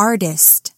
artist.